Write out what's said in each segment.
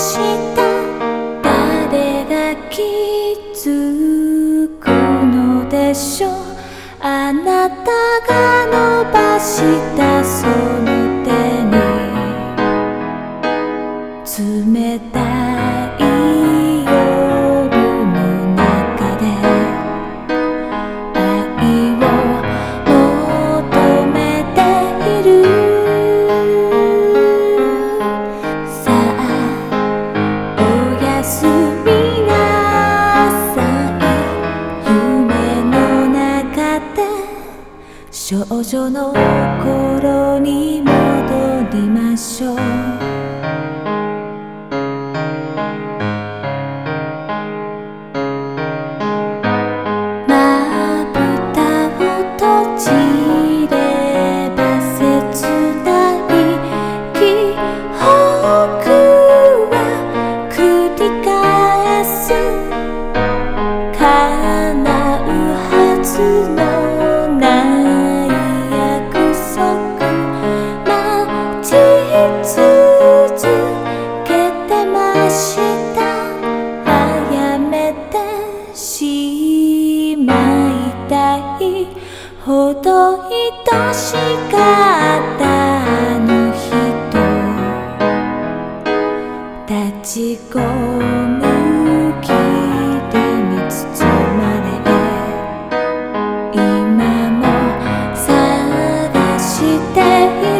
した誰が気つくのでしょう？あなたが伸ばした空少女の頃に戻りましょう。まぶたをじれば切ないほど愛しかったあの人立ち込む霧に包まれ今も探している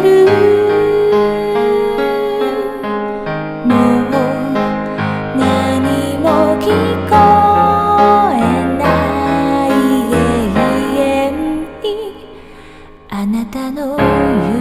たの夢